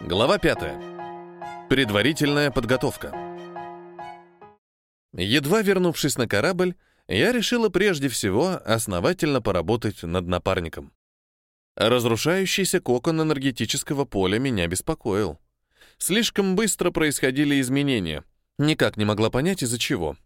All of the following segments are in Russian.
Глава 5. Предварительная подготовка. Едва вернувшись на корабль, я решила прежде всего основательно поработать над напарником. Разрушающийся кокон энергетического поля меня беспокоил. Слишком быстро происходили изменения. Никак не могла понять, из-за чего.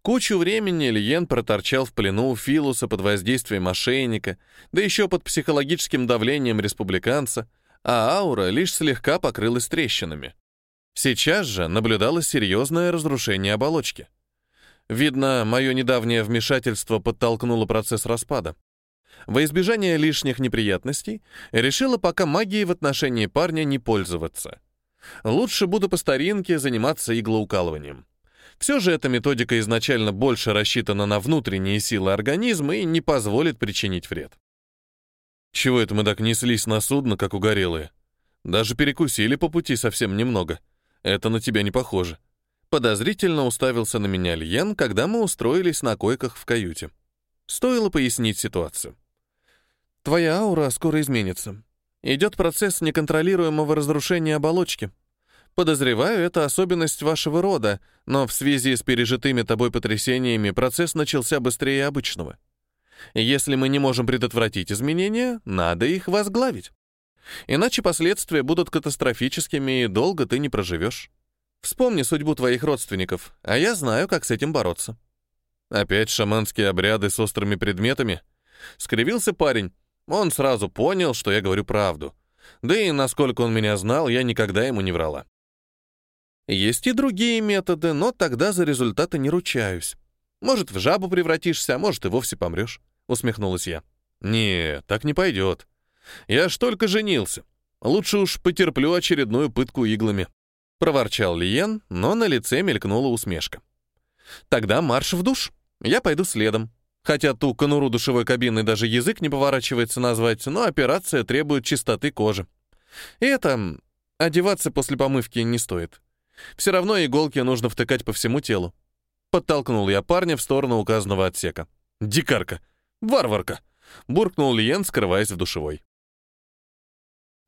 Кучу времени Лиен проторчал в плену у Филуса под воздействием мошенника, да еще под психологическим давлением республиканца, а аура лишь слегка покрылась трещинами. Сейчас же наблюдалось серьезное разрушение оболочки. Видно, мое недавнее вмешательство подтолкнуло процесс распада. Во избежание лишних неприятностей решила пока магией в отношении парня не пользоваться. Лучше буду по старинке заниматься иглоукалыванием. Все же эта методика изначально больше рассчитана на внутренние силы организма и не позволит причинить вред. Чего это мы так неслись на судно, как угорелые? Даже перекусили по пути совсем немного. Это на тебя не похоже. Подозрительно уставился на меня Льен, когда мы устроились на койках в каюте. Стоило пояснить ситуацию. Твоя аура скоро изменится. Идет процесс неконтролируемого разрушения оболочки. Подозреваю, это особенность вашего рода, но в связи с пережитыми тобой потрясениями процесс начался быстрее обычного. Если мы не можем предотвратить изменения, надо их возглавить. Иначе последствия будут катастрофическими, и долго ты не проживешь. Вспомни судьбу твоих родственников, а я знаю, как с этим бороться. Опять шаманские обряды с острыми предметами. Скривился парень. Он сразу понял, что я говорю правду. Да и насколько он меня знал, я никогда ему не врала. Есть и другие методы, но тогда за результаты не ручаюсь. Может, в жабу превратишься, а может, и вовсе помрешь», — усмехнулась я. «Не, так не пойдет. Я ж только женился. Лучше уж потерплю очередную пытку иглами», — проворчал Лиен, но на лице мелькнула усмешка. «Тогда марш в душ. Я пойду следом. Хотя ту конуру душевой кабины даже язык не поворачивается назвать, но операция требует чистоты кожи. И это... Одеваться после помывки не стоит. Все равно иголки нужно втыкать по всему телу. Подтолкнул я парня в сторону указанного отсека. «Дикарка! Варварка!» — буркнул Лиен, скрываясь в душевой.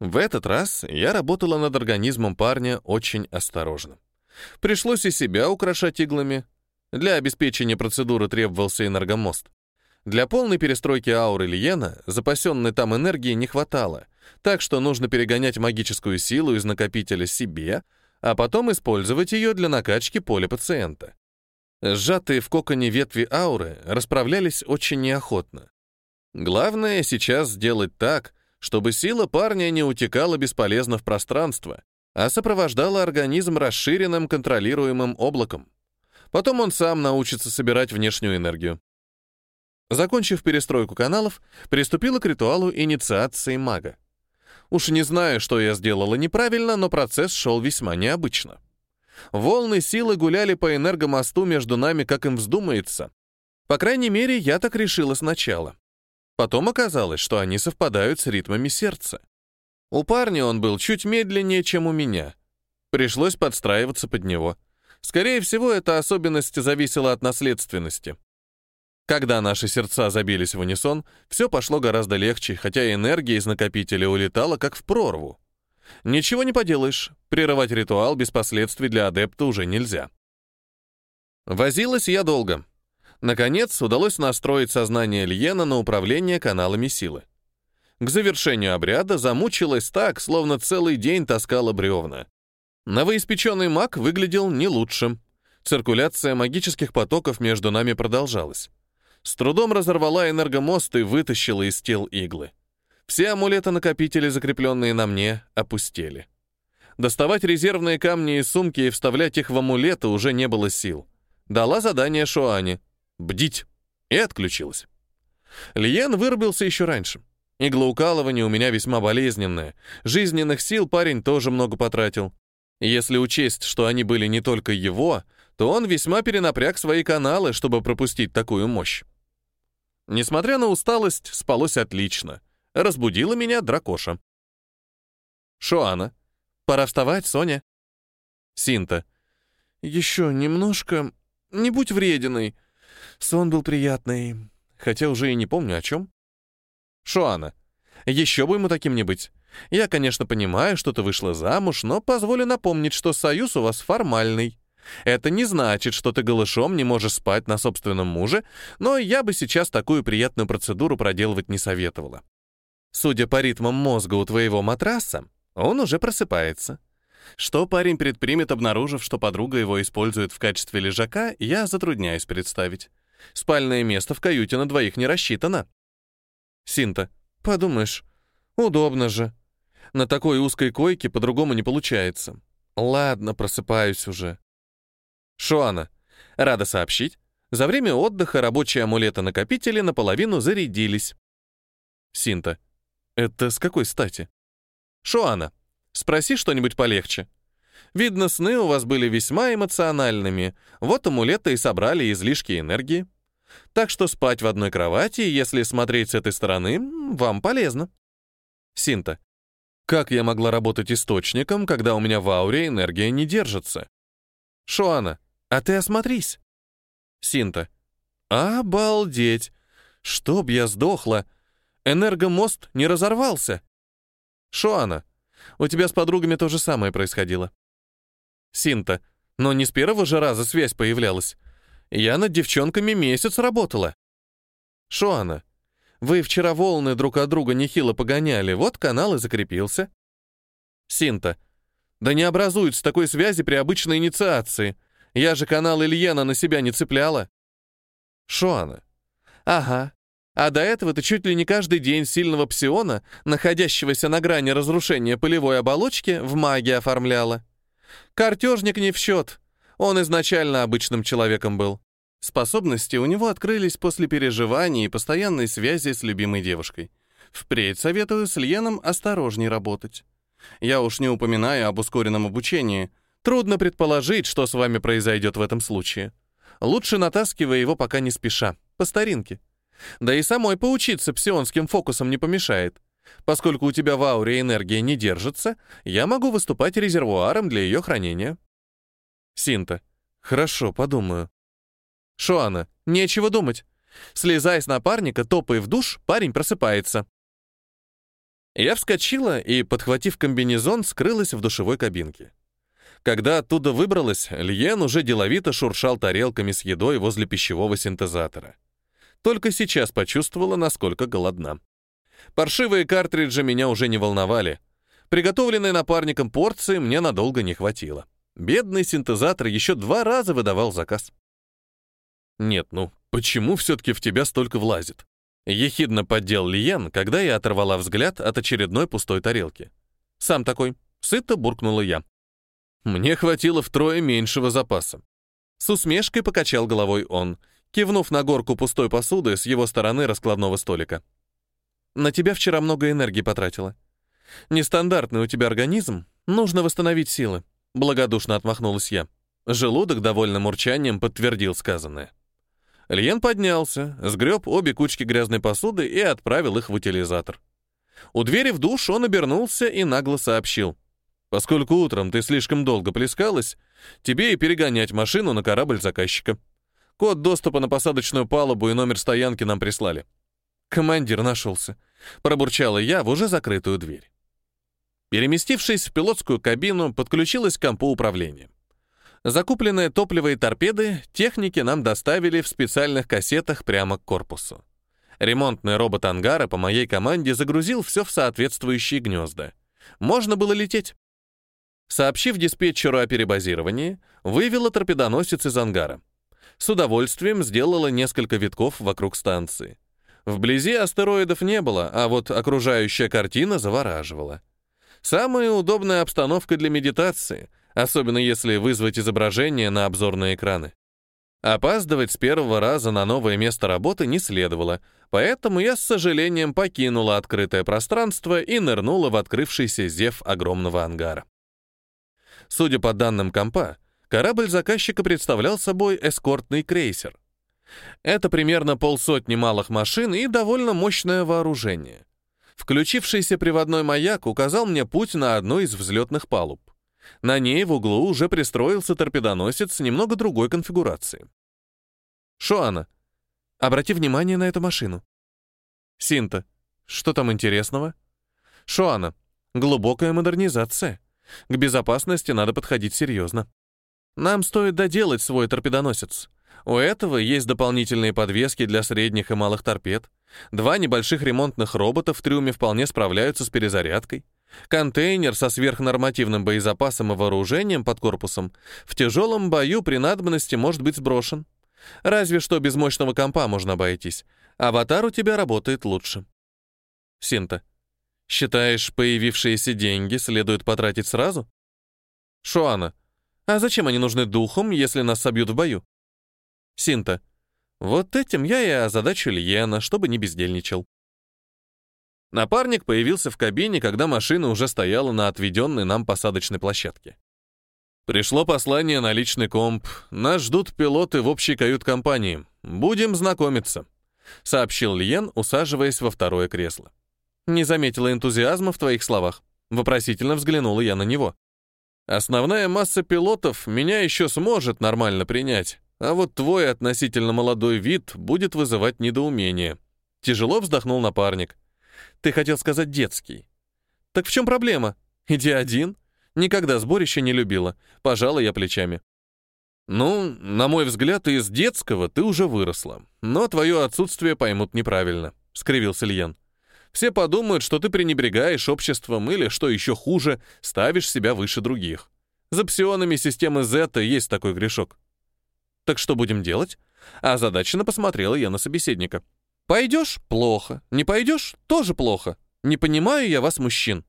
В этот раз я работала над организмом парня очень осторожно. Пришлось и себя украшать иглами. Для обеспечения процедуры требовался энергомост. Для полной перестройки ауры Лиена запасенной там энергии не хватало, так что нужно перегонять магическую силу из накопителя себе, а потом использовать ее для накачки поля пациента. Сжатые в коконе ветви ауры расправлялись очень неохотно. Главное сейчас сделать так, чтобы сила парня не утекала бесполезно в пространство, а сопровождала организм расширенным контролируемым облаком. Потом он сам научится собирать внешнюю энергию. Закончив перестройку каналов, приступила к ритуалу инициации мага. Уж не знаю, что я сделала неправильно, но процесс шел весьма необычно. Волны силы гуляли по энергомосту между нами, как им вздумается. По крайней мере, я так решила сначала. Потом оказалось, что они совпадают с ритмами сердца. У парня он был чуть медленнее, чем у меня. Пришлось подстраиваться под него. Скорее всего, эта особенность зависела от наследственности. Когда наши сердца забились в унисон, все пошло гораздо легче, хотя энергия из накопителя улетала как в прорву. Ничего не поделаешь, прерывать ритуал без последствий для адепта уже нельзя. Возилась я долго. Наконец, удалось настроить сознание Льена на управление каналами силы. К завершению обряда замучилась так, словно целый день таскала бревна. Новоиспеченный маг выглядел не лучшим. Циркуляция магических потоков между нами продолжалась. С трудом разорвала энергомост и вытащила из тел иглы. Все амулеты-накопители, закрепленные на мне, опустели. Доставать резервные камни из сумки и вставлять их в амулеты уже не было сил. Дала задание Шуане — бдить, и отключилась. Лиен вырубился еще раньше. Иглоукалывание у меня весьма болезненное. Жизненных сил парень тоже много потратил. Если учесть, что они были не только его, то он весьма перенапряг свои каналы, чтобы пропустить такую мощь. Несмотря на усталость, спалось отлично. Разбудила меня дракоша. Шоана. Пора вставать, Соня. Синта. Еще немножко. Не будь врединой. Сон был приятный. Хотя уже и не помню о чем. Шоана. Еще бы ему таким не быть. Я, конечно, понимаю, что ты вышла замуж, но позволю напомнить, что союз у вас формальный. Это не значит, что ты голышом не можешь спать на собственном муже, но я бы сейчас такую приятную процедуру проделывать не советовала. Судя по ритмам мозга у твоего матраса, он уже просыпается. Что парень предпримет, обнаружив, что подруга его использует в качестве лежака, я затрудняюсь представить. Спальное место в каюте на двоих не рассчитано. Синта, подумаешь, удобно же. На такой узкой койке по-другому не получается. Ладно, просыпаюсь уже. Шуана, рада сообщить, за время отдыха рабочие амулеты-накопители наполовину зарядились. Синта, это с какой стати? Шуана, спроси что-нибудь полегче. Видно, сны у вас были весьма эмоциональными. Вот амулеты и собрали излишки энергии. Так что спать в одной кровати, если смотреть с этой стороны, вам полезно. Синта. Как я могла работать источником, когда у меня в ауре энергия не держится? Шуана. А ты осмотрись. Синта. Обалдеть! Чтоб я сдохла! Энергомост не разорвался. Шуана. У тебя с подругами то же самое происходило. Синта. Но не с первого же раза связь появлялась. Я над девчонками месяц работала. Шуана. Вы вчера волны друг от друга нехило погоняли, вот канал и закрепился. Синта. Да не образуется такой связи при обычной инициации. Я же канал Ильена на себя не цепляла. Шуана. Ага. А до этого ты чуть ли не каждый день сильного псиона, находящегося на грани разрушения полевой оболочки, в магии оформляла. Картежник не в счет. Он изначально обычным человеком был. Способности у него открылись после переживаний и постоянной связи с любимой девушкой. Впредь советую с Льеном осторожней работать. Я уж не упоминаю об ускоренном обучении. Трудно предположить, что с вами произойдет в этом случае. Лучше натаскивай его пока не спеша, по старинке. Да и самой поучиться псионским фокусом не помешает. Поскольку у тебя в ауре энергия не держится, я могу выступать резервуаром для ее хранения. Синта. Хорошо, подумаю. Шуана. Нечего думать. Слезай с напарника, топай в душ, парень просыпается. Я вскочила и, подхватив комбинезон, скрылась в душевой кабинке. Когда оттуда выбралась, Льен уже деловито шуршал тарелками с едой возле пищевого синтезатора. Только сейчас почувствовала, насколько голодна. Паршивые картриджи меня уже не волновали. Приготовленной напарником порции мне надолго не хватило. Бедный синтезатор еще два раза выдавал заказ. Нет, ну, почему все-таки в тебя столько влазит? Ехидно поддел Лиен, когда я оторвала взгляд от очередной пустой тарелки. Сам такой, сыто буркнула я. Мне хватило втрое меньшего запаса. С усмешкой покачал головой он — кивнув на горку пустой посуды с его стороны раскладного столика. «На тебя вчера много энергии потратила. Нестандартный у тебя организм, нужно восстановить силы», — благодушно отмахнулась я. Желудок довольным урчанием подтвердил сказанное. Льен поднялся, сгреб обе кучки грязной посуды и отправил их в утилизатор. У двери в душ он обернулся и нагло сообщил. «Поскольку утром ты слишком долго плескалась, тебе и перегонять машину на корабль заказчика». Код доступа на посадочную палубу и номер стоянки нам прислали. Командир нашелся. Пробурчала я в уже закрытую дверь. Переместившись в пилотскую кабину, подключилась к компу управления. Закупленное топливо и торпеды техники нам доставили в специальных кассетах прямо к корпусу. Ремонтный робот ангара по моей команде загрузил все в соответствующие гнезда. Можно было лететь. Сообщив диспетчеру о перебазировании, вывела торпедоносец из ангара с удовольствием сделала несколько витков вокруг станции. Вблизи астероидов не было, а вот окружающая картина завораживала. Самая удобная обстановка для медитации, особенно если вызвать изображение на обзорные экраны. Опаздывать с первого раза на новое место работы не следовало, поэтому я с сожалением покинула открытое пространство и нырнула в открывшийся зев огромного ангара. Судя по данным компа, Корабль заказчика представлял собой эскортный крейсер. Это примерно полсотни малых машин и довольно мощное вооружение. Включившийся приводной маяк указал мне путь на одну из взлетных палуб. На ней в углу уже пристроился торпедоносец немного другой конфигурации. Шоана, обрати внимание на эту машину. Синта, что там интересного? Шоана, Глубокая модернизация. К безопасности надо подходить серьезно. Нам стоит доделать свой торпедоносец. У этого есть дополнительные подвески для средних и малых торпед. Два небольших ремонтных робота в трюме вполне справляются с перезарядкой. Контейнер со сверхнормативным боезапасом и вооружением под корпусом в тяжелом бою при надобности может быть сброшен. Разве что без мощного компа можно обойтись. Аватар у тебя работает лучше. Синта. Считаешь, появившиеся деньги следует потратить сразу? Шуана. А зачем они нужны духом, если нас собьют в бою? Синта. Вот этим я и озадачу Льена, чтобы не бездельничал. Напарник появился в кабине, когда машина уже стояла на отведенной нам посадочной площадке. Пришло послание на личный комп. Нас ждут пилоты в общей кают-компании. Будем знакомиться, сообщил Льен, усаживаясь во второе кресло. Не заметила энтузиазма в твоих словах. Вопросительно взглянула я на него. Основная масса пилотов меня еще сможет нормально принять, а вот твой относительно молодой вид будет вызывать недоумение. Тяжело вздохнул напарник. Ты хотел сказать детский. Так в чем проблема? Иди один. Никогда сборище не любила. Пожалуй, я плечами. Ну, на мой взгляд, из детского ты уже выросла. Но твое отсутствие поймут неправильно, скривился Ильян. Все подумают, что ты пренебрегаешь обществом или, что еще хуже, ставишь себя выше других. За псионами системы Z есть такой грешок. Так что будем делать? А Озадаченно посмотрела я на собеседника. Пойдешь — плохо. Не пойдешь — тоже плохо. Не понимаю я вас, мужчин.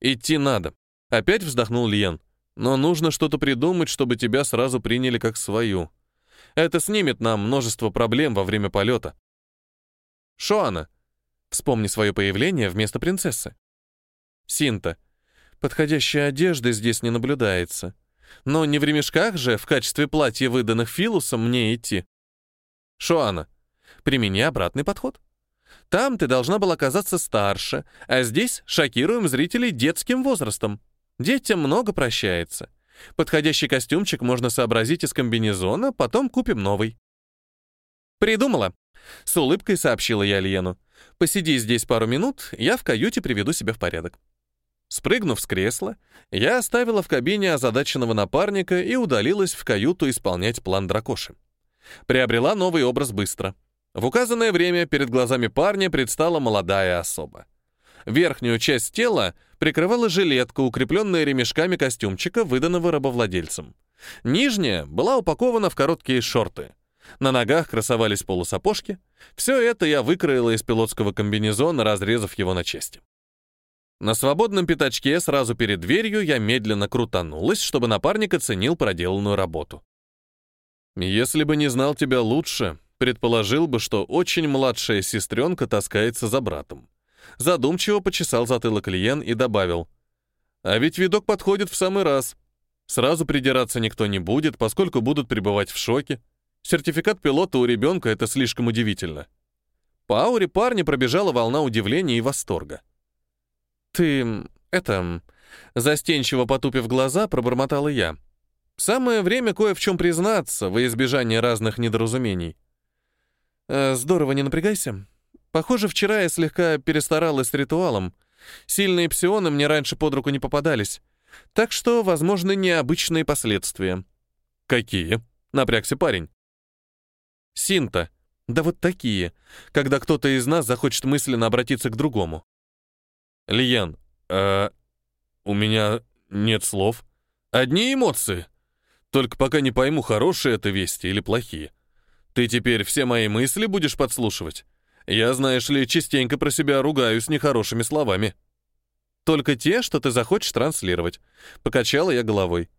Идти надо. Опять вздохнул Лиен. Но нужно что-то придумать, чтобы тебя сразу приняли как свою. Это снимет нам множество проблем во время полета. Шоана, вспомни свое появление вместо принцессы. Синта, подходящей одежды здесь не наблюдается. Но не в ремешках же в качестве платья, выданных Филусом, мне идти. Шоана, Примени обратный подход. Там ты должна была казаться старше, а здесь шокируем зрителей детским возрастом. Детям много прощается. Подходящий костюмчик можно сообразить из комбинезона, потом купим новый. Придумала. С улыбкой сообщила я Альену. Посиди здесь пару минут, я в каюте приведу себя в порядок. Спрыгнув с кресла, я оставила в кабине озадаченного напарника и удалилась в каюту исполнять план дракоши. Приобрела новый образ быстро — в указанное время перед глазами парня предстала молодая особа. Верхнюю часть тела прикрывала жилетка, укрепленная ремешками костюмчика, выданного рабовладельцем. Нижняя была упакована в короткие шорты. На ногах красовались полусапожки. Все это я выкроила из пилотского комбинезона, разрезав его на части. На свободном пятачке сразу перед дверью я медленно крутанулась, чтобы напарник оценил проделанную работу. «Если бы не знал тебя лучше, Предположил бы, что очень младшая сестренка таскается за братом. Задумчиво почесал затылок Лиен и добавил. А ведь видок подходит в самый раз. Сразу придираться никто не будет, поскольку будут пребывать в шоке. Сертификат пилота у ребенка — это слишком удивительно. По ауре парня пробежала волна удивления и восторга. «Ты... это...» Застенчиво потупив глаза, пробормотала я. «Самое время кое в чем признаться, во избежание разных недоразумений. Э, здорово, не напрягайся. Похоже, вчера я слегка перестаралась с ритуалом. Сильные псионы мне раньше под руку не попадались. Так что, возможны необычные последствия. Какие? Напрягся парень. Синта. Да вот такие, когда кто-то из нас захочет мысленно обратиться к другому. Лиен, э, у меня нет слов. Одни эмоции. Только пока не пойму, хорошие это вести или плохие. Ты теперь все мои мысли будешь подслушивать? Я, знаешь ли, частенько про себя ругаюсь нехорошими словами. Только те, что ты захочешь транслировать. Покачала я головой.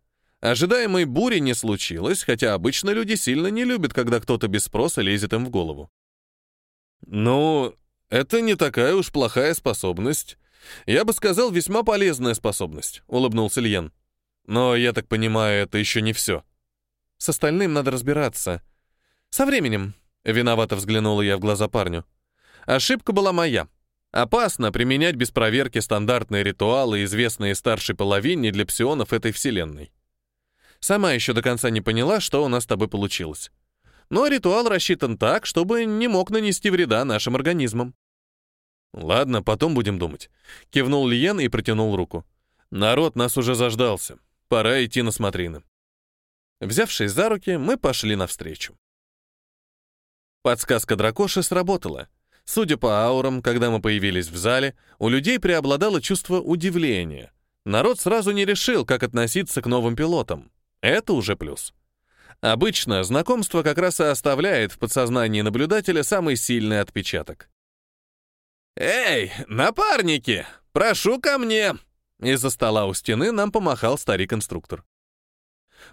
Ожидаемой бури не случилось, хотя обычно люди сильно не любят, когда кто-то без спроса лезет им в голову. Ну, это не такая уж плохая способность. Я бы сказал, весьма полезная способность, улыбнулся Льен. Но, я так понимаю, это еще не все. С остальным надо разбираться. «Со временем», — виновато взглянула я в глаза парню. «Ошибка была моя. Опасно применять без проверки стандартные ритуалы, известные старшей половине для псионов этой вселенной. Сама еще до конца не поняла, что у нас с тобой получилось. Но ритуал рассчитан так, чтобы не мог нанести вреда нашим организмам». Ладно, потом будем думать. Кивнул Лиен и протянул руку. Народ нас уже заждался. Пора идти на смотрины. Взявшись за руки, мы пошли навстречу. Подсказка дракоши сработала. Судя по аурам, когда мы появились в зале, у людей преобладало чувство удивления. Народ сразу не решил, как относиться к новым пилотам. Это уже плюс. Обычно знакомство как раз и оставляет в подсознании наблюдателя самый сильный отпечаток. «Эй, напарники, прошу ко мне!» Из-за стола у стены нам помахал старик-инструктор.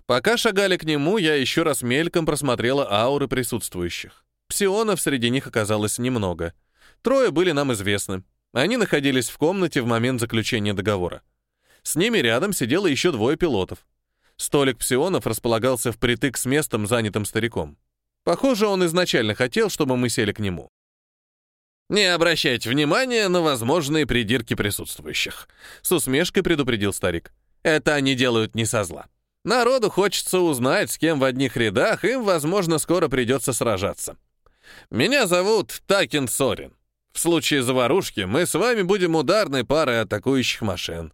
Пока шагали к нему, я еще раз мельком просмотрела ауры присутствующих. Псионов среди них оказалось немного. Трое были нам известны. Они находились в комнате в момент заключения договора. С ними рядом сидело еще двое пилотов. Столик псионов располагался впритык с местом, занятым стариком. Похоже, он изначально хотел, чтобы мы сели к нему. «Не обращайте внимания на возможные придирки присутствующих», — с усмешкой предупредил старик. «Это они делают не со зла. Народу хочется узнать, с кем в одних рядах им, возможно, скоро придется сражаться. Меня зовут Такин Сорин. В случае заварушки мы с вами будем ударной парой атакующих машин.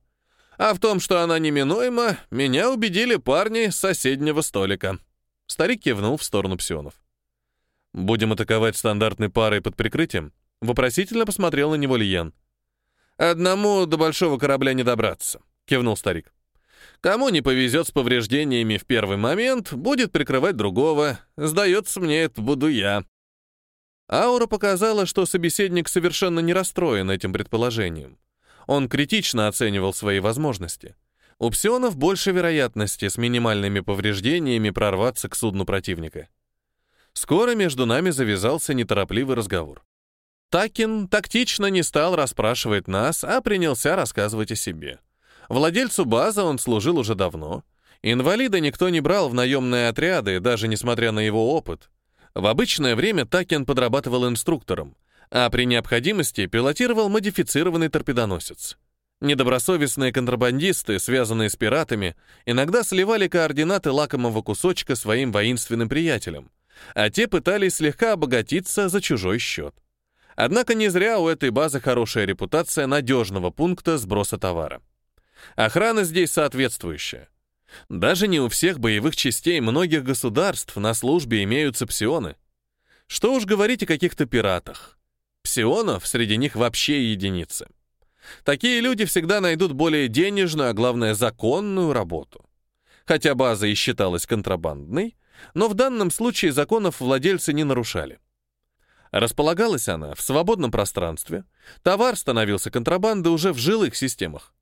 А в том, что она неминуема, меня убедили парни с соседнего столика. Старик кивнул в сторону псионов. «Будем атаковать стандартной парой под прикрытием?» Вопросительно посмотрел на него Лиен. «Одному до большого корабля не добраться», — кивнул старик. «Кому не повезет с повреждениями в первый момент, будет прикрывать другого. Сдается мне, это буду я». Аура показала, что собеседник совершенно не расстроен этим предположением. Он критично оценивал свои возможности. У псионов больше вероятности с минимальными повреждениями прорваться к судну противника. Скоро между нами завязался неторопливый разговор. Такин тактично не стал расспрашивать нас, а принялся рассказывать о себе. Владельцу базы он служил уже давно. Инвалида никто не брал в наемные отряды, даже несмотря на его опыт. В обычное время Такен подрабатывал инструктором, а при необходимости пилотировал модифицированный торпедоносец. Недобросовестные контрабандисты, связанные с пиратами, иногда сливали координаты лакомого кусочка своим воинственным приятелям, а те пытались слегка обогатиться за чужой счет. Однако не зря у этой базы хорошая репутация надежного пункта сброса товара. Охрана здесь соответствующая. Даже не у всех боевых частей многих государств на службе имеются псионы. Что уж говорить о каких-то пиратах. Псионов среди них вообще единицы. Такие люди всегда найдут более денежную, а главное законную работу. Хотя база и считалась контрабандной, но в данном случае законов владельцы не нарушали. Располагалась она в свободном пространстве, товар становился контрабандой уже в жилых системах.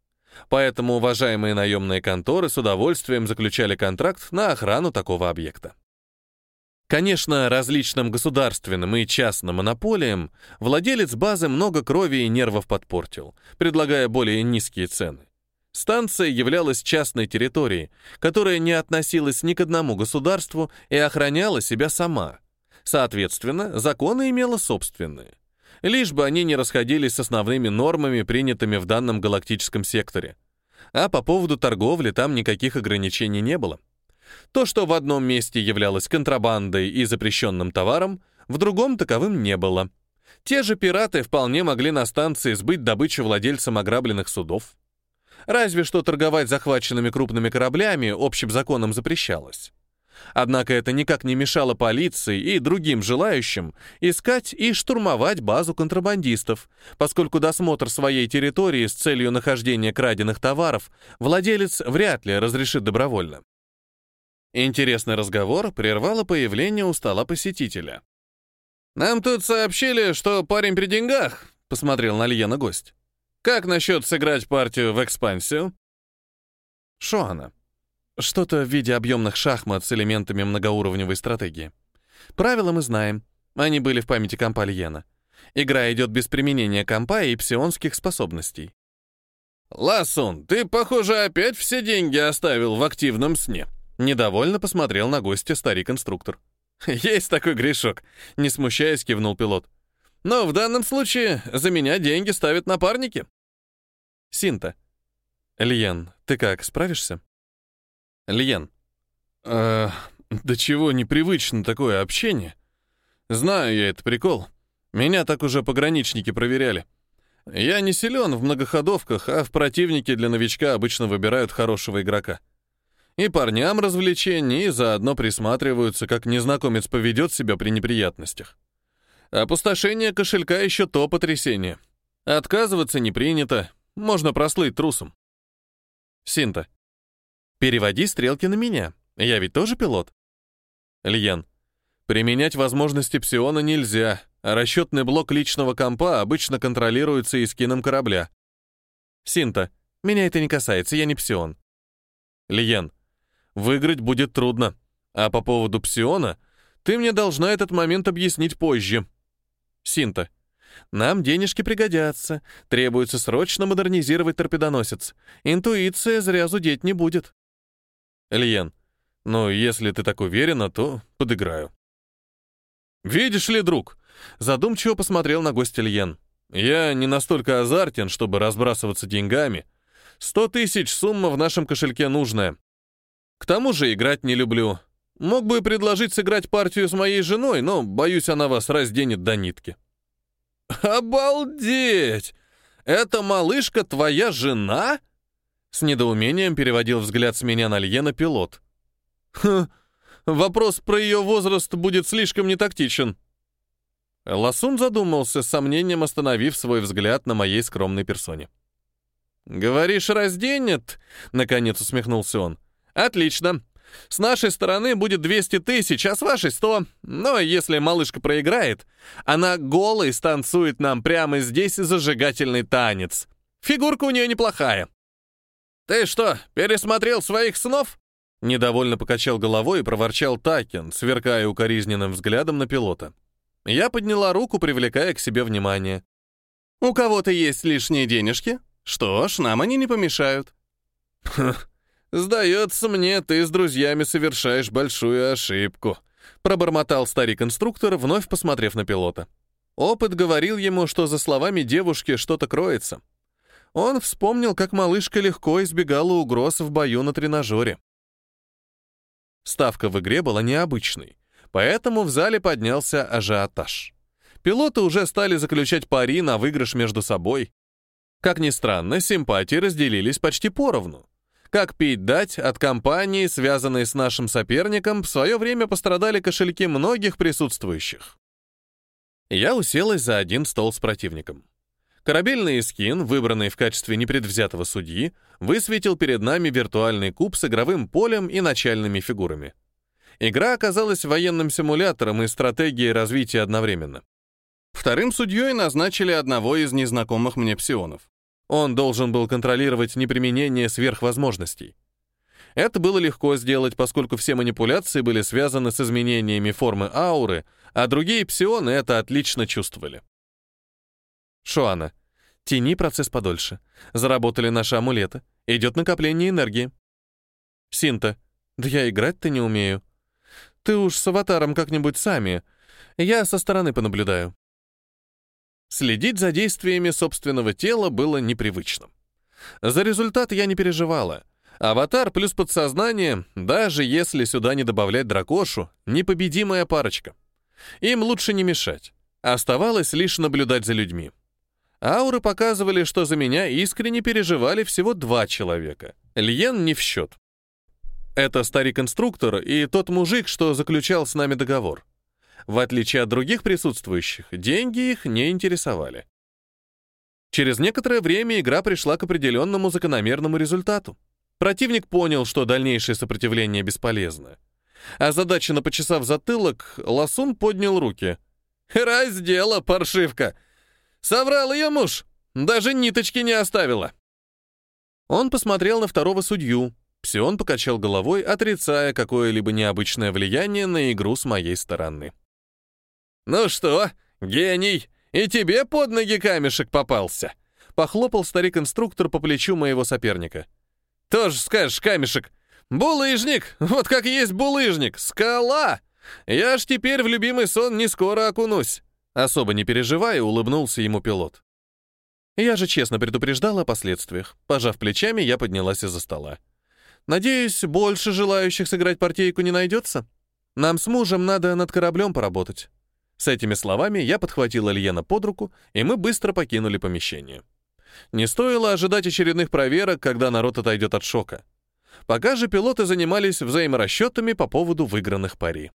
Поэтому уважаемые наемные конторы с удовольствием заключали контракт на охрану такого объекта. Конечно, различным государственным и частным монополиям владелец базы много крови и нервов подпортил, предлагая более низкие цены. Станция являлась частной территорией, которая не относилась ни к одному государству и охраняла себя сама. Соответственно, законы имела собственные лишь бы они не расходились с основными нормами, принятыми в данном галактическом секторе. А по поводу торговли там никаких ограничений не было. То, что в одном месте являлось контрабандой и запрещенным товаром, в другом таковым не было. Те же пираты вполне могли на станции сбыть добычу владельцам ограбленных судов. Разве что торговать захваченными крупными кораблями общим законом запрещалось. Однако это никак не мешало полиции и другим желающим искать и штурмовать базу контрабандистов, поскольку досмотр своей территории с целью нахождения краденных товаров владелец вряд ли разрешит добровольно. Интересный разговор прервало появление у стола посетителя. «Нам тут сообщили, что парень при деньгах», — посмотрел на Льена гость. «Как насчет сыграть партию в экспансию?» «Шо она?» Что-то в виде объемных шахмат с элементами многоуровневой стратегии. Правила мы знаем. Они были в памяти компа Льена. Игра идет без применения компа и псионских способностей. «Ласун, ты, похоже, опять все деньги оставил в активном сне», Недовольно посмотрел на гостя старик-инструктор. «Есть такой грешок», — не смущаясь кивнул пилот. «Но в данном случае за меня деньги ставят напарники». «Синта». «Льен, ты как, справишься?» Льен. Э, до чего непривычно такое общение. Знаю я это прикол. Меня так уже пограничники проверяли. Я не силен в многоходовках, а в противнике для новичка обычно выбирают хорошего игрока. И парням развлечений, и заодно присматриваются, как незнакомец поведет себя при неприятностях. Опустошение кошелька еще то потрясение. Отказываться не принято, можно прослыть трусом. Синта. Переводи стрелки на меня, я ведь тоже пилот. Льен. Применять возможности псиона нельзя, а расчетный блок личного компа обычно контролируется и скином корабля. Синта. Меня это не касается, я не псион. Лиен. Выиграть будет трудно. А по поводу псиона, ты мне должна этот момент объяснить позже. Синта. Нам денежки пригодятся. Требуется срочно модернизировать торпедоносец. Интуиция зря зудеть не будет. Лиен. Ну, если ты так уверена, то подыграю. Видишь ли, друг, задумчиво посмотрел на гостя Льен. Я не настолько азартен, чтобы разбрасываться деньгами. Сто тысяч сумма в нашем кошельке нужная. К тому же играть не люблю. Мог бы предложить сыграть партию с моей женой, но, боюсь, она вас разденет до нитки. «Обалдеть! Эта малышка твоя жена?» С недоумением переводил взгляд с меня на Льена пилот. «Хм, вопрос про ее возраст будет слишком нетактичен». Ласун задумался, с сомнением остановив свой взгляд на моей скромной персоне. «Говоришь, разденет?» — наконец усмехнулся он. «Отлично. С нашей стороны будет 200 тысяч, а с вашей 100. Но если малышка проиграет, она голой станцует нам прямо здесь зажигательный танец. Фигурка у нее неплохая. «Ты что, пересмотрел своих снов?» Недовольно покачал головой и проворчал Такин, сверкая укоризненным взглядом на пилота. Я подняла руку, привлекая к себе внимание. «У кого-то есть лишние денежки? Что ж, нам они не помешают». «Сдается мне, ты с друзьями совершаешь большую ошибку», пробормотал старик-инструктор, вновь посмотрев на пилота. Опыт говорил ему, что за словами девушки что-то кроется. Он вспомнил, как малышка легко избегала угроз в бою на тренажере. Ставка в игре была необычной, поэтому в зале поднялся ажиотаж. Пилоты уже стали заключать пари на выигрыш между собой. Как ни странно, симпатии разделились почти поровну. Как пить дать, от компании, связанной с нашим соперником, в свое время пострадали кошельки многих присутствующих. Я уселась за один стол с противником. Корабельный скин, выбранный в качестве непредвзятого судьи, высветил перед нами виртуальный куб с игровым полем и начальными фигурами. Игра оказалась военным симулятором и стратегией развития одновременно. Вторым судьей назначили одного из незнакомых мне псионов. Он должен был контролировать неприменение сверхвозможностей. Это было легко сделать, поскольку все манипуляции были связаны с изменениями формы ауры, а другие псионы это отлично чувствовали. Шуана. Тяни процесс подольше. Заработали наши амулеты. Идет накопление энергии. Синта. Да я играть-то не умею. Ты уж с аватаром как-нибудь сами. Я со стороны понаблюдаю. Следить за действиями собственного тела было непривычным. За результат я не переживала. Аватар плюс подсознание, даже если сюда не добавлять дракошу, непобедимая парочка. Им лучше не мешать. Оставалось лишь наблюдать за людьми. Ауры показывали, что за меня искренне переживали всего два человека. Льен не в счет. Это старик-инструктор и тот мужик, что заключал с нами договор. В отличие от других присутствующих, деньги их не интересовали. Через некоторое время игра пришла к определенному закономерному результату. Противник понял, что дальнейшее сопротивление бесполезно. Озадаченно почесав затылок, Ласун поднял руки. «Раздела, паршивка! Соврал ее муж! Даже ниточки не оставила!» Он посмотрел на второго судью. Псион покачал головой, отрицая какое-либо необычное влияние на игру с моей стороны. «Ну что, гений, и тебе под ноги камешек попался?» Похлопал старик-инструктор по плечу моего соперника. «Тоже скажешь, камешек. Булыжник, вот как есть булыжник, скала! Я ж теперь в любимый сон не скоро окунусь». Особо не переживая, улыбнулся ему пилот. Я же честно предупреждал о последствиях. Пожав плечами, я поднялась из-за стола. Надеюсь, больше желающих сыграть партийку не найдется? Нам с мужем надо над кораблем поработать. С этими словами я подхватил Ильена под руку, и мы быстро покинули помещение. Не стоило ожидать очередных проверок, когда народ отойдет от шока. Пока же пилоты занимались взаиморасчетами по поводу выигранных пари.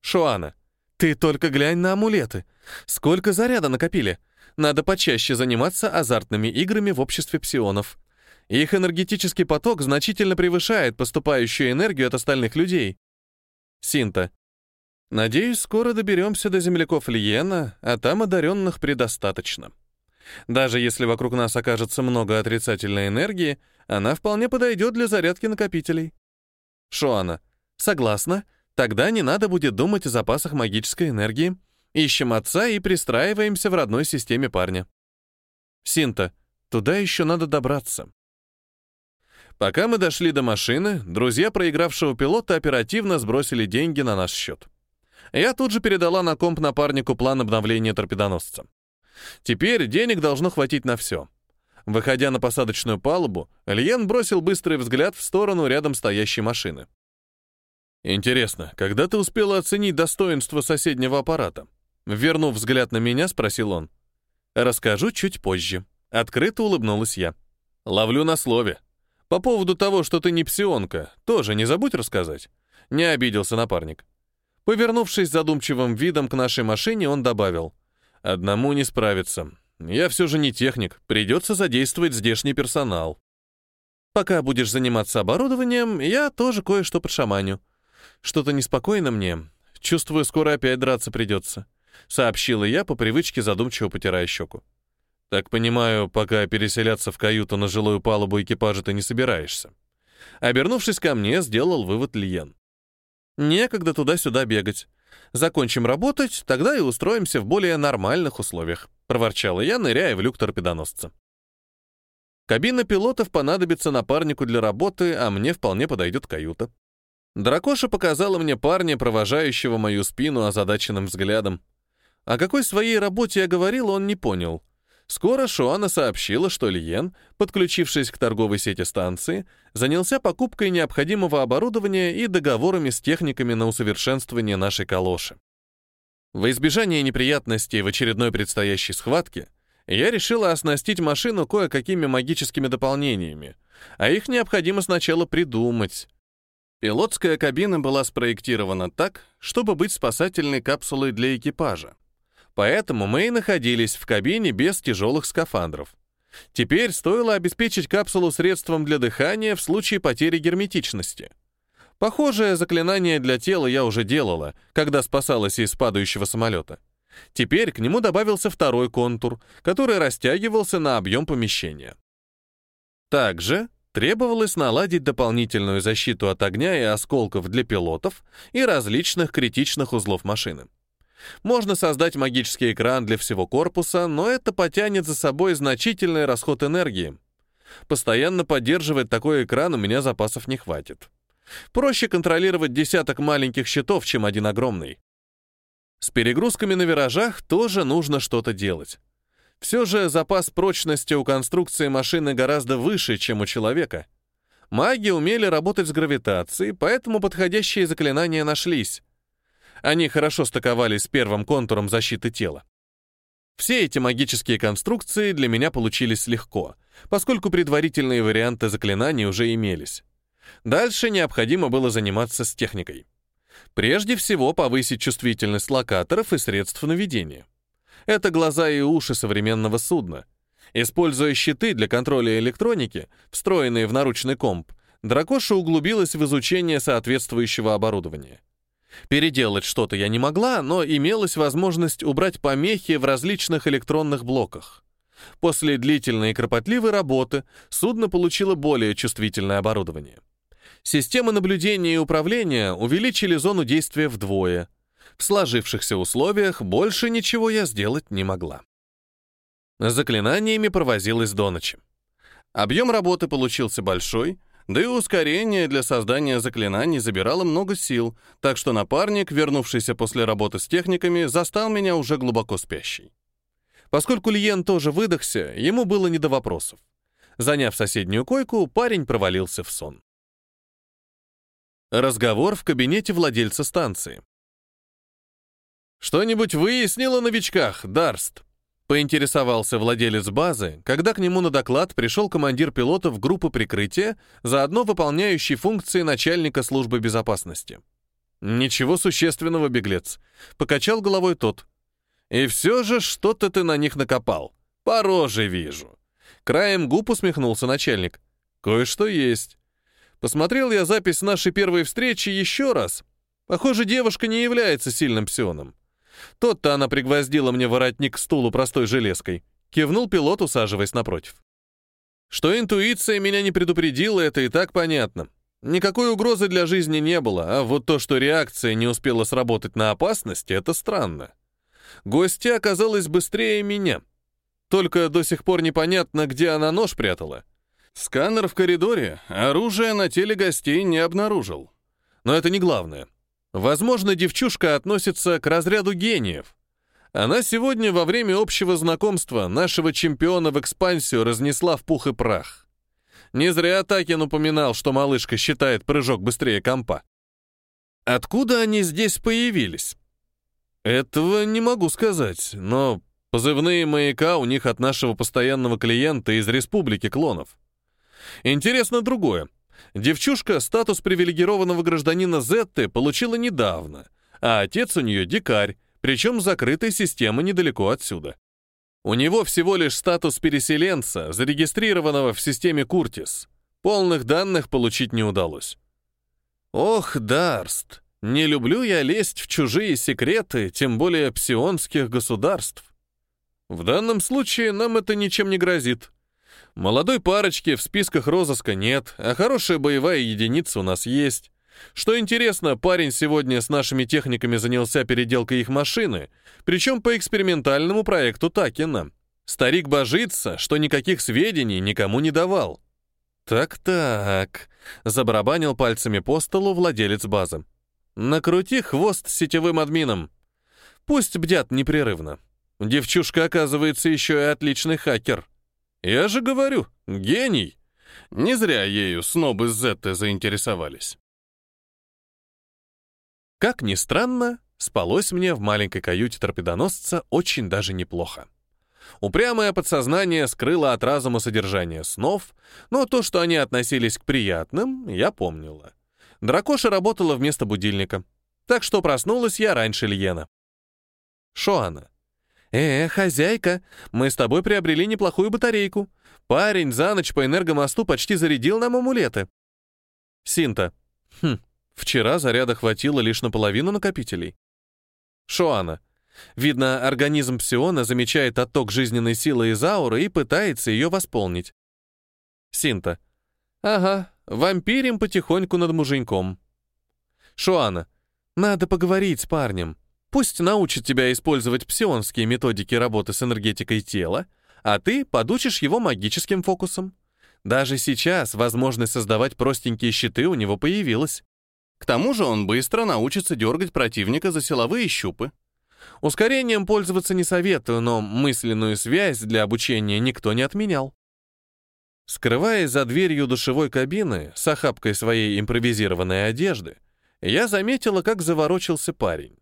«Шуана, ты только глянь на амулеты. Сколько заряда накопили. Надо почаще заниматься азартными играми в обществе псионов. Их энергетический поток значительно превышает поступающую энергию от остальных людей. Синта. Надеюсь, скоро доберемся до земляков Лиена, а там одаренных предостаточно. Даже если вокруг нас окажется много отрицательной энергии, она вполне подойдет для зарядки накопителей. Шоана. Согласна. Тогда не надо будет думать о запасах магической энергии. Ищем отца и пристраиваемся в родной системе парня. Синта. Туда еще надо добраться. Пока мы дошли до машины, друзья проигравшего пилота оперативно сбросили деньги на наш счет. Я тут же передала на комп напарнику план обновления торпедоносца. Теперь денег должно хватить на все. Выходя на посадочную палубу, Льен бросил быстрый взгляд в сторону рядом стоящей машины. «Интересно, когда ты успела оценить достоинство соседнего аппарата?» Вернув взгляд на меня, спросил он. «Расскажу чуть позже». Открыто улыбнулась я. «Ловлю на слове. По поводу того, что ты не псионка, тоже не забудь рассказать». Не обиделся напарник. Повернувшись задумчивым видом к нашей машине, он добавил. Одному не справиться. Я все же не техник, придется задействовать здешний персонал. Пока будешь заниматься оборудованием, я тоже кое-что подшаманю. Что-то неспокойно мне. Чувствую, скоро опять драться придется. Сообщила я, по привычке задумчиво потирая щеку. Так понимаю, пока переселяться в каюту на жилую палубу экипажа ты не собираешься. Обернувшись ко мне, сделал вывод Лиен. Некогда туда-сюда бегать. Закончим работать, тогда и устроимся в более нормальных условиях», — проворчала я, ныряя в люк торпедоносца. Кабина пилотов понадобится напарнику для работы, а мне вполне подойдет каюта. Дракоша показала мне парня, провожающего мою спину озадаченным взглядом. О какой своей работе я говорил, он не понял. Скоро Шуана сообщила, что Лиен, подключившись к торговой сети станции, занялся покупкой необходимого оборудования и договорами с техниками на усовершенствование нашей калоши. В избежание неприятностей в очередной предстоящей схватке я решила оснастить машину кое-какими магическими дополнениями, а их необходимо сначала придумать. Пилотская кабина была спроектирована так, чтобы быть спасательной капсулой для экипажа. Поэтому мы и находились в кабине без тяжелых скафандров. Теперь стоило обеспечить капсулу средством для дыхания в случае потери герметичности. Похожее заклинание для тела я уже делала, когда спасалась из падающего самолета. Теперь к нему добавился второй контур, который растягивался на объем помещения. Также требовалось наладить дополнительную защиту от огня и осколков для пилотов и различных критичных узлов машины. Можно создать магический экран для всего корпуса, но это потянет за собой значительный расход энергии. Постоянно поддерживать такой экран у меня запасов не хватит. Проще контролировать десяток маленьких щитов, чем один огромный. С перегрузками на виражах тоже нужно что-то делать. Все же запас прочности у конструкции машины гораздо выше, чем у человека. Маги умели работать с гравитацией, поэтому подходящие заклинания нашлись. Они хорошо стыковались с первым контуром защиты тела. Все эти магические конструкции для меня получились легко, поскольку предварительные варианты заклинаний уже имелись. Дальше необходимо было заниматься с техникой. Прежде всего повысить чувствительность локаторов и средств наведения. Это глаза и уши современного судна. Используя щиты для контроля электроники, встроенные в наручный комп, Дракоша углубилась в изучение соответствующего оборудования. Переделать что-то я не могла, но имелась возможность убрать помехи в различных электронных блоках. После длительной и кропотливой работы судно получило более чувствительное оборудование. Системы наблюдения и управления увеличили зону действия вдвое. В сложившихся условиях больше ничего я сделать не могла. Заклинаниями провозилась до ночи. Объем работы получился большой — да и ускорение для создания заклинаний забирало много сил, так что напарник, вернувшийся после работы с техниками, застал меня уже глубоко спящий. Поскольку Лиен тоже выдохся, ему было не до вопросов. Заняв соседнюю койку, парень провалился в сон. Разговор в кабинете владельца станции. «Что-нибудь выяснил о новичках, Дарст?» Поинтересовался владелец базы, когда к нему на доклад пришел командир пилотов группы прикрытия, заодно выполняющий функции начальника службы безопасности. «Ничего существенного, беглец», — покачал головой тот. «И все же что-то ты на них накопал. По роже вижу». Краем губ усмехнулся начальник. «Кое-что есть. Посмотрел я запись нашей первой встречи еще раз. Похоже, девушка не является сильным псионом. Тот-то она пригвоздила мне воротник к стулу простой железкой. Кивнул пилот, усаживаясь напротив. Что интуиция меня не предупредила, это и так понятно. Никакой угрозы для жизни не было, а вот то, что реакция не успела сработать на опасность, это странно. Гостья оказалась быстрее меня. Только до сих пор непонятно, где она нож прятала. Сканер в коридоре, оружие на теле гостей не обнаружил. Но это не главное. Возможно, девчушка относится к разряду гениев. Она сегодня во время общего знакомства нашего чемпиона в экспансию разнесла в пух и прах. Не зря Такин упоминал, что малышка считает прыжок быстрее компа. Откуда они здесь появились? Этого не могу сказать, но позывные маяка у них от нашего постоянного клиента из Республики Клонов. Интересно другое. Девчушка статус привилегированного гражданина Зетты получила недавно, а отец у нее дикарь, причем закрытой системы недалеко отсюда. У него всего лишь статус переселенца, зарегистрированного в системе Куртис. Полных данных получить не удалось. Ох, Дарст, не люблю я лезть в чужие секреты, тем более псионских государств. В данном случае нам это ничем не грозит. Молодой парочки в списках розыска нет, а хорошая боевая единица у нас есть. Что интересно, парень сегодня с нашими техниками занялся переделкой их машины, причем по экспериментальному проекту Такина. Старик божится, что никаких сведений никому не давал. «Так-так», — забарабанил пальцами по столу владелец базы. «Накрути хвост сетевым админам. Пусть бдят непрерывно. Девчушка, оказывается, еще и отличный хакер». Я же говорю, гений. Не зря ею снобы Зетты заинтересовались. Как ни странно, спалось мне в маленькой каюте торпедоносца очень даже неплохо. Упрямое подсознание скрыло от разума содержание снов, но то, что они относились к приятным, я помнила. Дракоша работала вместо будильника, так что проснулась я раньше Льена. Шоана. «Э, хозяйка, мы с тобой приобрели неплохую батарейку. Парень за ночь по энергомосту почти зарядил нам амулеты». Синта. «Хм, вчера заряда хватило лишь наполовину накопителей». Шоана. Видно, организм псиона замечает отток жизненной силы из ауры и пытается ее восполнить. Синта. Ага, вампирим потихоньку над муженьком. Шуана. Надо поговорить с парнем. Пусть научит тебя использовать псионские методики работы с энергетикой тела, а ты подучишь его магическим фокусом. Даже сейчас возможность создавать простенькие щиты у него появилась. К тому же он быстро научится дергать противника за силовые щупы. Ускорением пользоваться не советую, но мысленную связь для обучения никто не отменял. Скрываясь за дверью душевой кабины с охапкой своей импровизированной одежды, я заметила, как заворочился парень.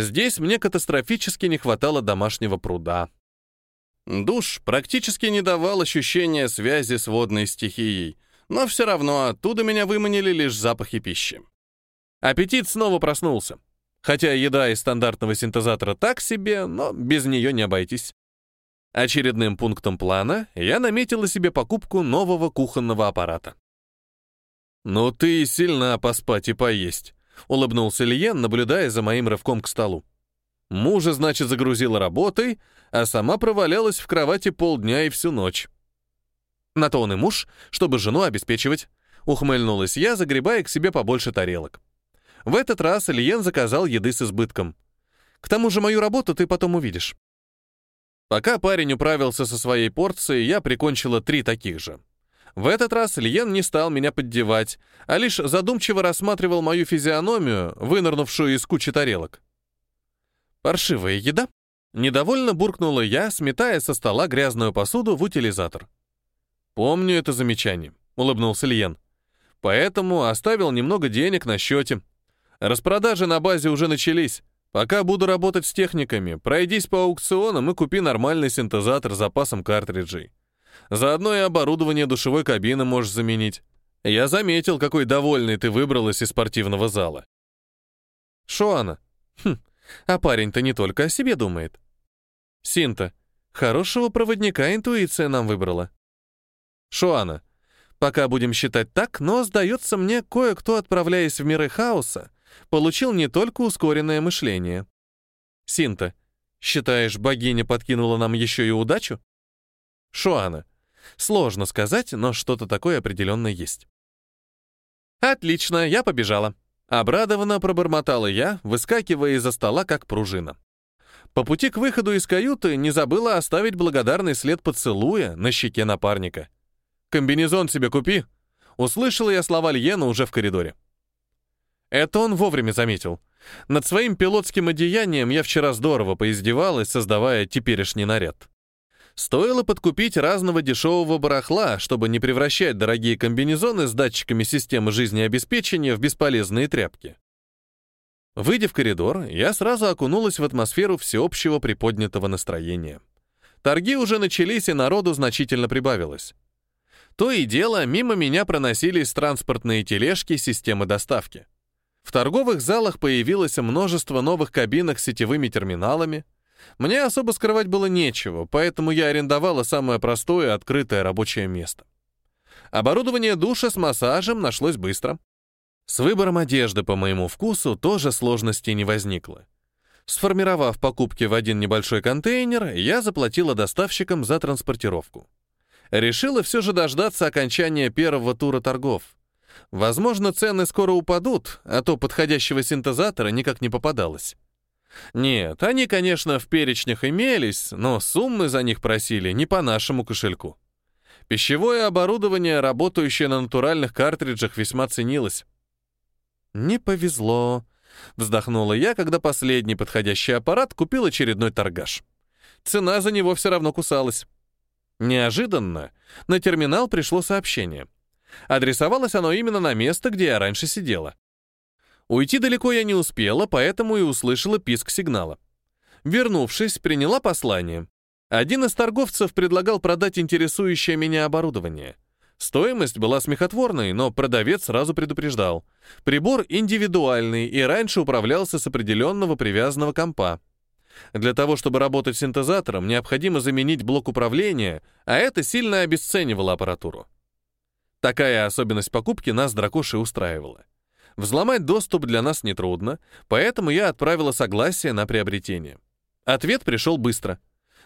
Здесь мне катастрофически не хватало домашнего пруда. Душ практически не давал ощущения связи с водной стихией, но все равно оттуда меня выманили лишь запахи пищи. Аппетит снова проснулся. Хотя еда из стандартного синтезатора так себе, но без нее не обойтись. Очередным пунктом плана я наметила себе покупку нового кухонного аппарата. «Ну ты сильно поспать и поесть», — улыбнулся Лиен, наблюдая за моим рывком к столу. Мужа, значит, загрузила работой, а сама провалялась в кровати полдня и всю ночь. На то он и муж, чтобы жену обеспечивать. Ухмыльнулась я, загребая к себе побольше тарелок. В этот раз Лиен заказал еды с избытком. К тому же мою работу ты потом увидишь. Пока парень управился со своей порцией, я прикончила три таких же. В этот раз Льен не стал меня поддевать, а лишь задумчиво рассматривал мою физиономию, вынырнувшую из кучи тарелок. «Паршивая еда?» Недовольно буркнула я, сметая со стола грязную посуду в утилизатор. «Помню это замечание», — улыбнулся Льен. «Поэтому оставил немного денег на счете. Распродажи на базе уже начались. Пока буду работать с техниками, пройдись по аукционам и купи нормальный синтезатор с запасом картриджей. Заодно и оборудование душевой кабины можешь заменить. Я заметил, какой довольный ты выбралась из спортивного зала. Шоана. Хм, а парень-то не только о себе думает. Синта. Хорошего проводника интуиция нам выбрала. Шоана. Пока будем считать так, но, сдается мне, кое-кто, отправляясь в миры хаоса, получил не только ускоренное мышление. Синта. Считаешь, богиня подкинула нам еще и удачу? Шоана. Сложно сказать, но что-то такое определенно есть. Отлично, я побежала. Обрадованно пробормотала я, выскакивая из-за стола, как пружина. По пути к выходу из каюты не забыла оставить благодарный след поцелуя на щеке напарника. «Комбинезон себе купи!» Услышала я слова Льена уже в коридоре. Это он вовремя заметил. Над своим пилотским одеянием я вчера здорово поиздевалась, создавая теперешний наряд. Стоило подкупить разного дешевого барахла, чтобы не превращать дорогие комбинезоны с датчиками системы жизнеобеспечения в бесполезные тряпки. Выйдя в коридор, я сразу окунулась в атмосферу всеобщего приподнятого настроения. Торги уже начались, и народу значительно прибавилось. То и дело, мимо меня проносились транспортные тележки системы доставки. В торговых залах появилось множество новых кабинок с сетевыми терминалами, мне особо скрывать было нечего, поэтому я арендовала самое простое открытое рабочее место. Оборудование душа с массажем нашлось быстро. С выбором одежды по моему вкусу тоже сложности не возникло. Сформировав покупки в один небольшой контейнер, я заплатила доставщикам за транспортировку. Решила все же дождаться окончания первого тура торгов. Возможно, цены скоро упадут, а то подходящего синтезатора никак не попадалось. Нет, они, конечно, в перечнях имелись, но суммы за них просили не по нашему кошельку. Пищевое оборудование, работающее на натуральных картриджах, весьма ценилось. «Не повезло», — вздохнула я, когда последний подходящий аппарат купил очередной торгаш. Цена за него все равно кусалась. Неожиданно на терминал пришло сообщение. Адресовалось оно именно на место, где я раньше сидела. Уйти далеко я не успела, поэтому и услышала писк сигнала. Вернувшись, приняла послание. Один из торговцев предлагал продать интересующее меня оборудование. Стоимость была смехотворной, но продавец сразу предупреждал. Прибор индивидуальный и раньше управлялся с определенного привязанного компа. Для того, чтобы работать синтезатором, необходимо заменить блок управления, а это сильно обесценивало аппаратуру. Такая особенность покупки нас дракоши устраивала. Взломать доступ для нас нетрудно, поэтому я отправила согласие на приобретение. Ответ пришел быстро.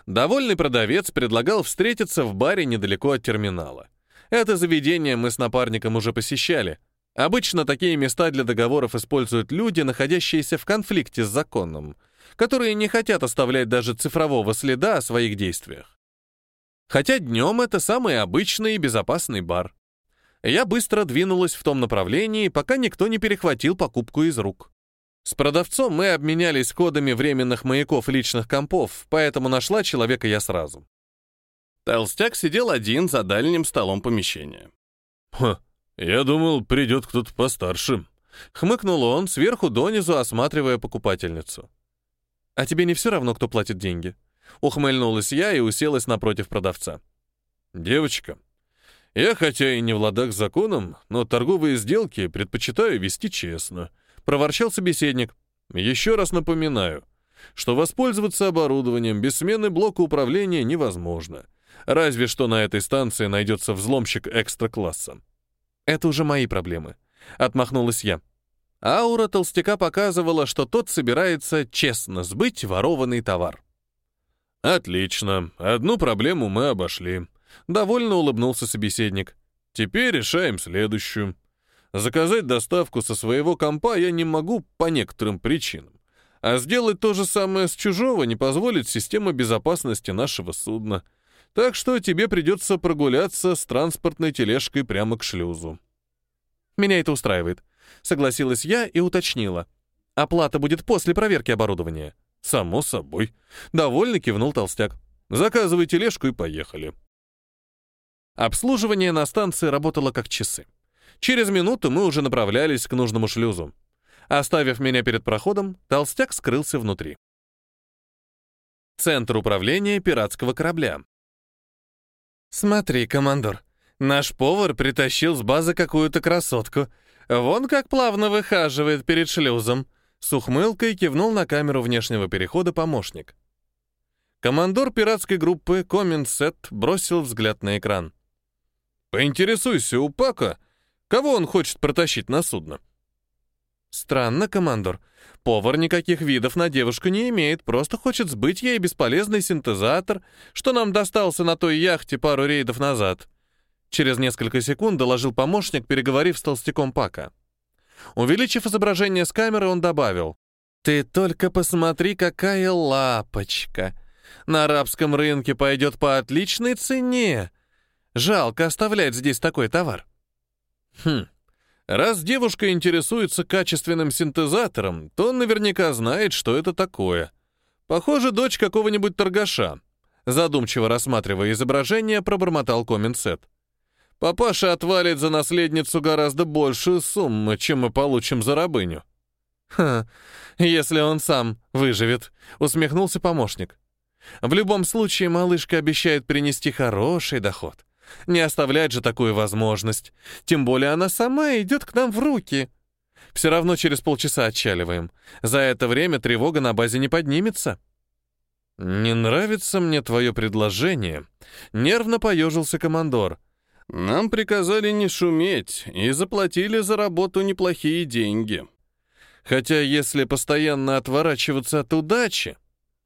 Довольный продавец предлагал встретиться в баре недалеко от терминала. Это заведение мы с напарником уже посещали. Обычно такие места для договоров используют люди, находящиеся в конфликте с законом, которые не хотят оставлять даже цифрового следа о своих действиях. Хотя днем это самый обычный и безопасный бар я быстро двинулась в том направлении, пока никто не перехватил покупку из рук. С продавцом мы обменялись кодами временных маяков личных компов, поэтому нашла человека я сразу. Толстяк сидел один за дальним столом помещения. «Ха, я думал, придет кто-то постарше», — хмыкнул он, сверху донизу осматривая покупательницу. «А тебе не все равно, кто платит деньги?» Ухмыльнулась я и уселась напротив продавца. «Девочка, я хотя и не в ладах с законом, но торговые сделки предпочитаю вести честно», — проворчал собеседник. «Еще раз напоминаю, что воспользоваться оборудованием без смены блока управления невозможно. Разве что на этой станции найдется взломщик экстра-класса». «Это уже мои проблемы», — отмахнулась я. Аура толстяка показывала, что тот собирается честно сбыть ворованный товар. «Отлично. Одну проблему мы обошли», Довольно улыбнулся собеседник. Теперь решаем следующую. Заказать доставку со своего компа я не могу по некоторым причинам. А сделать то же самое с чужого не позволит система безопасности нашего судна. Так что тебе придется прогуляться с транспортной тележкой прямо к шлюзу. Меня это устраивает. Согласилась я и уточнила. Оплата будет после проверки оборудования. Само собой. Довольно кивнул толстяк. Заказывай тележку и поехали. Обслуживание на станции работало как часы. Через минуту мы уже направлялись к нужному шлюзу. Оставив меня перед проходом, толстяк скрылся внутри. Центр управления пиратского корабля. «Смотри, командор, наш повар притащил с базы какую-то красотку. Вон как плавно выхаживает перед шлюзом», с ухмылкой кивнул на камеру внешнего перехода помощник. Командор пиратской группы Коминсет бросил взгляд на экран. «Поинтересуйся у Пака, кого он хочет протащить на судно». «Странно, командор. Повар никаких видов на девушку не имеет, просто хочет сбыть ей бесполезный синтезатор, что нам достался на той яхте пару рейдов назад». Через несколько секунд доложил помощник, переговорив с толстяком Пака. Увеличив изображение с камеры, он добавил. «Ты только посмотри, какая лапочка! На арабском рынке пойдет по отличной цене. Жалко оставлять здесь такой товар». Хм, раз девушка интересуется качественным синтезатором, то наверняка знает, что это такое. Похоже, дочь какого-нибудь торгаша. Задумчиво рассматривая изображение, пробормотал Коминсет. Папаша отвалит за наследницу гораздо большую сумму, чем мы получим за рабыню. Ха, если он сам выживет, усмехнулся помощник. В любом случае, малышка обещает принести хороший доход. Не оставлять же такую возможность. Тем более она сама идет к нам в руки. Все равно через полчаса отчаливаем. За это время тревога на базе не поднимется. «Не нравится мне твое предложение», — нервно поежился командор. Нам приказали не шуметь и заплатили за работу неплохие деньги. Хотя если постоянно отворачиваться от удачи,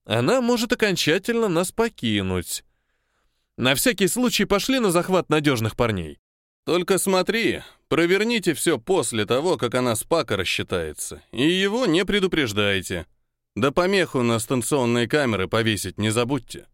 она может окончательно нас покинуть. На всякий случай пошли на захват надежных парней. Только смотри, проверните все после того, как она с Пака рассчитается, и его не предупреждайте. Да помеху на станционные камеры повесить не забудьте.